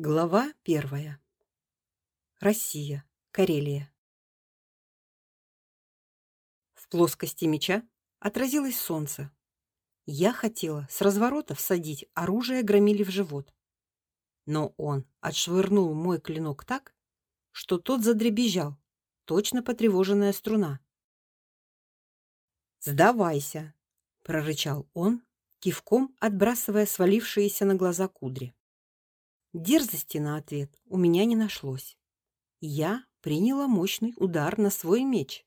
Глава первая. Россия. Карелия. В плоскости меча отразилось солнце. Я хотела с разворота всадить оружие громили в живот. Но он отшвырнул мой клинок так, что тот задребезжал, точно потревоженная струна. "Сдавайся", прорычал он, кивком отбрасывая свалившиеся на глаза кудри. Дерзости на ответ у меня не нашлось. Я приняла мощный удар на свой меч.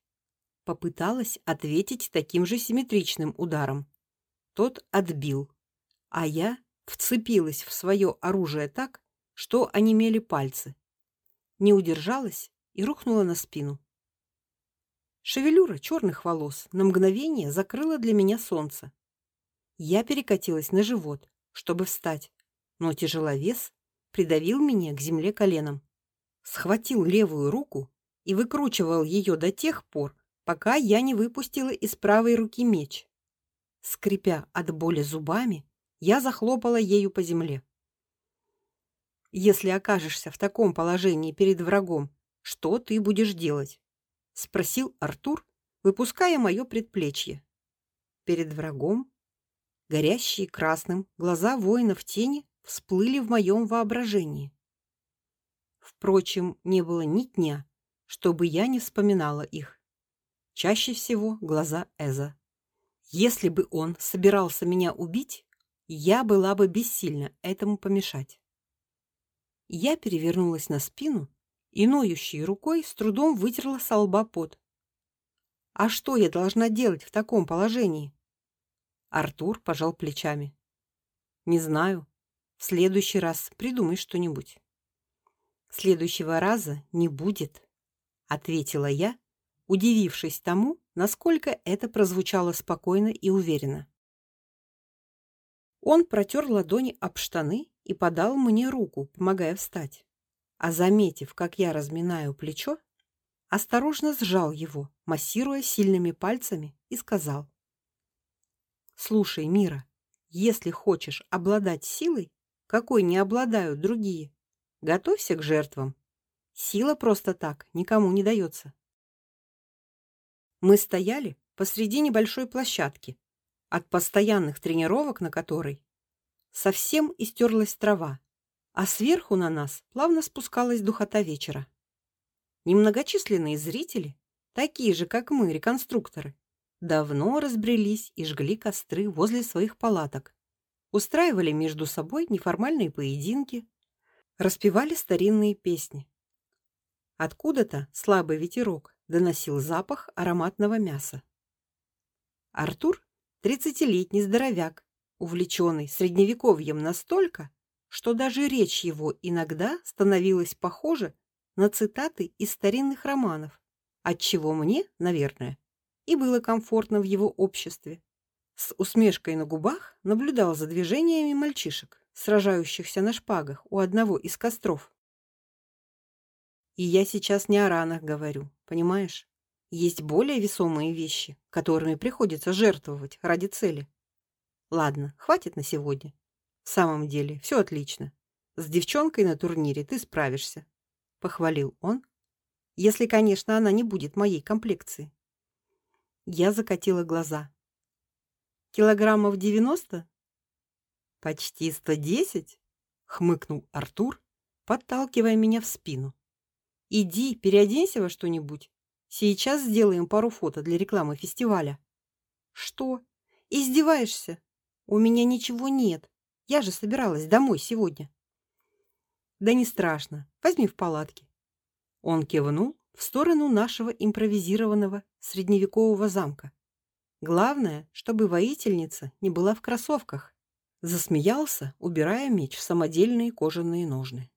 Попыталась ответить таким же симметричным ударом. Тот отбил, а я вцепилась в свое оружие так, что онемели пальцы. Не удержалась и рухнула на спину. Шевелюра черных волос на мгновение закрыла для меня солнце. Я перекатилась на живот, чтобы встать, но тяжеловес придавил меня к земле коленом, схватил левую руку и выкручивал ее до тех пор, пока я не выпустила из правой руки меч. Скрипя от боли зубами, я захлопала ею по земле. Если окажешься в таком положении перед врагом, что ты будешь делать? спросил Артур, выпуская мое предплечье. Перед врагом, горящие красным, глаза воина в тени всплыли в моем воображении. Впрочем, не было ни дня, чтобы я не вспоминала их. Чаще всего глаза Эза. Если бы он собирался меня убить, я была бы бессильна этому помешать. Я перевернулась на спину и ноющей рукой с трудом вытерла с лба пот. А что я должна делать в таком положении? Артур пожал плечами. Не знаю. В следующий раз придумай что-нибудь. Следующего раза не будет, ответила я, удивившись тому, насколько это прозвучало спокойно и уверенно. Он протер ладони об штаны и подал мне руку, помогая встать. А заметив, как я разминаю плечо, осторожно сжал его, массируя сильными пальцами, и сказал: "Слушай, Мира, если хочешь обладать силой, какой не обладают другие. Готовься к жертвам. Сила просто так никому не дается. Мы стояли посреди небольшой площадки, от постоянных тренировок на которой совсем истерлась трава, а сверху на нас плавно спускалась духота вечера. Немногочисленные зрители, такие же, как мы, реконструкторы, давно разбрелись и жгли костры возле своих палаток, устраивали между собой неформальные поединки, распевали старинные песни. Откуда-то слабый ветерок доносил запах ароматного мяса. Артур, тридцатилетний здоровяк, увлеченный средневековьем настолько, что даже речь его иногда становилась похожа на цитаты из старинных романов, отчего мне, наверное, и было комфортно в его обществе с усмешкой на губах наблюдал за движениями мальчишек, сражающихся на шпагах у одного из костров. И я сейчас не о ранах говорю, понимаешь? Есть более весомые вещи, которыми приходится жертвовать ради цели. Ладно, хватит на сегодня. В самом деле, все отлично. С девчонкой на турнире ты справишься, похвалил он. Если, конечно, она не будет моей комплекции. Я закатила глаза. Килограммов девяносто? Почти сто десять? хмыкнул Артур, подталкивая меня в спину. Иди, переоденься во что-нибудь. Сейчас сделаем пару фото для рекламы фестиваля. Что? Издеваешься? У меня ничего нет. Я же собиралась домой сегодня. Да не страшно. Возьми в палатке. Он кивнул в сторону нашего импровизированного средневекового замка. Главное, чтобы воительница не была в кроссовках. Засмеялся, убирая меч в самодельные кожаные ножны.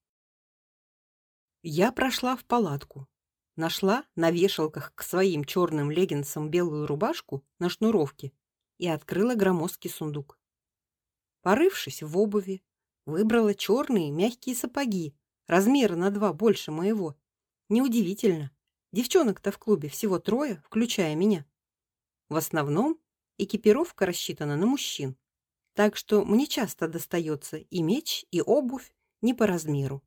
Я прошла в палатку, нашла на вешалках к своим черным леггинсам белую рубашку на шнуровке и открыла громоздкий сундук. Порывшись в обуви, выбрала черные мягкие сапоги, размера на два больше моего. Неудивительно. Девчонок-то в клубе всего трое, включая меня. В основном экипировка рассчитана на мужчин, так что мне часто достается и меч, и обувь, не по размеру.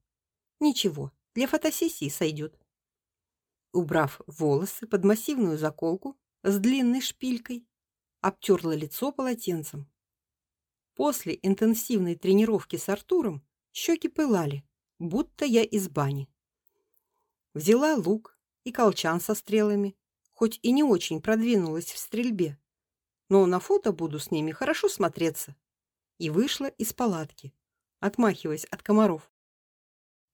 Ничего, для фотосессии сойдет. Убрав волосы под массивную заколку с длинной шпилькой, обтерла лицо полотенцем. После интенсивной тренировки с Артуром щеки пылали, будто я из бани. Взяла лук и колчан со стрелами, хоть и не очень продвинулась в стрельбе, но на фото буду с ними хорошо смотреться. И вышла из палатки, отмахиваясь от комаров.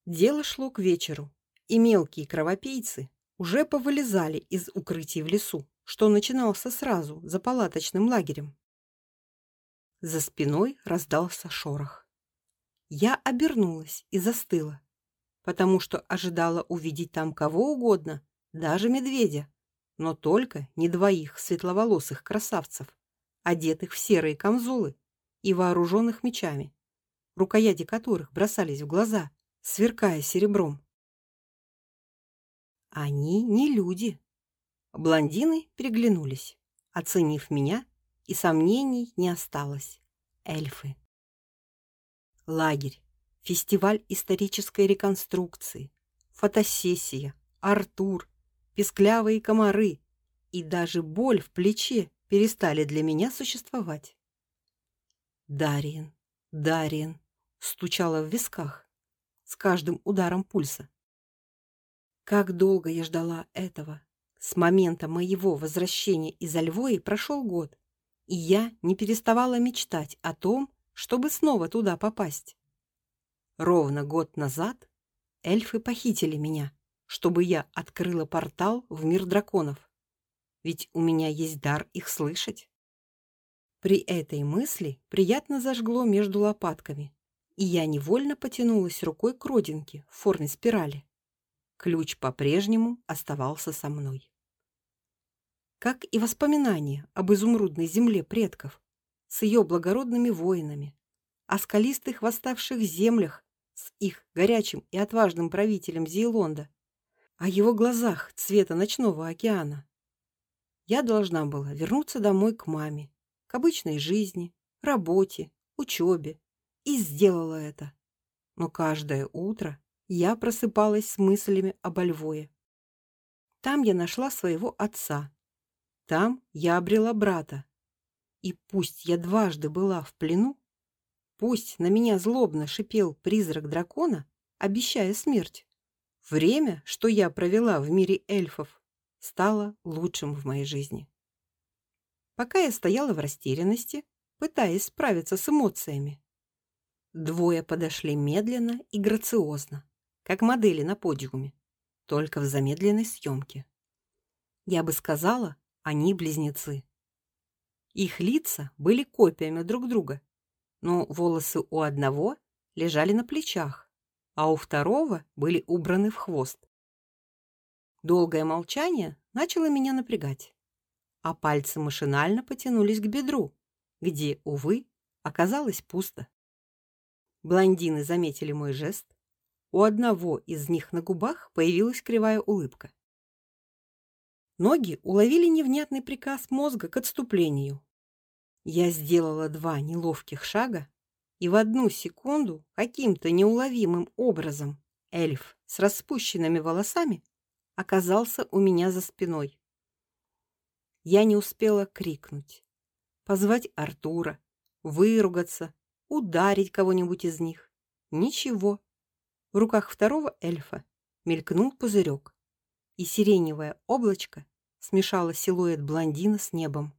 Дело шло к вечеру, и мелкие кровопийцы уже повылезали из укрытий в лесу, что начинался сразу за палаточным лагерем. За спиной раздался шорох. Я обернулась и застыла, потому что ожидала увидеть там кого угодно, даже медведя, но только не двоих светловолосых красавцев, одетых в серые камзолы и вооруженных мечами, рукояти которых бросались в глаза – сверкая серебром. Они не люди. Блондины переглянулись, оценив меня, и сомнений не осталось. Эльфы. Лагерь, фестиваль исторической реконструкции, фотосессия, Артур, песклявые комары и даже боль в плече перестали для меня существовать. Дариен, Дариен стучала в висках с каждым ударом пульса. Как долго я ждала этого. С момента моего возвращения из Альвои прошел год, и я не переставала мечтать о том, чтобы снова туда попасть. Ровно год назад эльфы похитили меня, чтобы я открыла портал в мир драконов. Ведь у меня есть дар их слышать. При этой мысли приятно зажгло между лопатками, и я невольно потянулась рукой к родинке в форме спирали. Ключ по-прежнему оставался со мной. Как и воспоминания об изумрудной земле предков, с ее благородными воинами, о скалистых восставших землях с их горячим и отважным правителем Зейлонда, о его глазах цвета ночного океана. Я должна была вернуться домой к маме, к обычной жизни, работе, учебе, и сделала это. Но каждое утро я просыпалась с мыслями об Альвое. Там я нашла своего отца. Там я обрела брата. И пусть я дважды была в плену, пусть на меня злобно шипел призрак дракона, обещая смерть, время, что я провела в мире эльфов, стало лучшим в моей жизни. Пока я стояла в растерянности, пытаясь справиться с эмоциями, Двое подошли медленно и грациозно, как модели на подиуме, только в замедленной съемке. Я бы сказала, они близнецы. Их лица были копиями друг друга, но волосы у одного лежали на плечах, а у второго были убраны в хвост. Долгое молчание начало меня напрягать, а пальцы машинально потянулись к бедру, где, увы, оказалось пусто. Блондины заметили мой жест. У одного из них на губах появилась кривая улыбка. Ноги уловили невнятный приказ мозга к отступлению. Я сделала два неловких шага, и в одну секунду каким-то неуловимым образом эльф с распущенными волосами оказался у меня за спиной. Я не успела крикнуть, позвать Артура, выругаться ударить кого-нибудь из них. Ничего. В руках второго эльфа мелькнул пузырек, и сиреневое облачко смешало силуэт блондина с небом.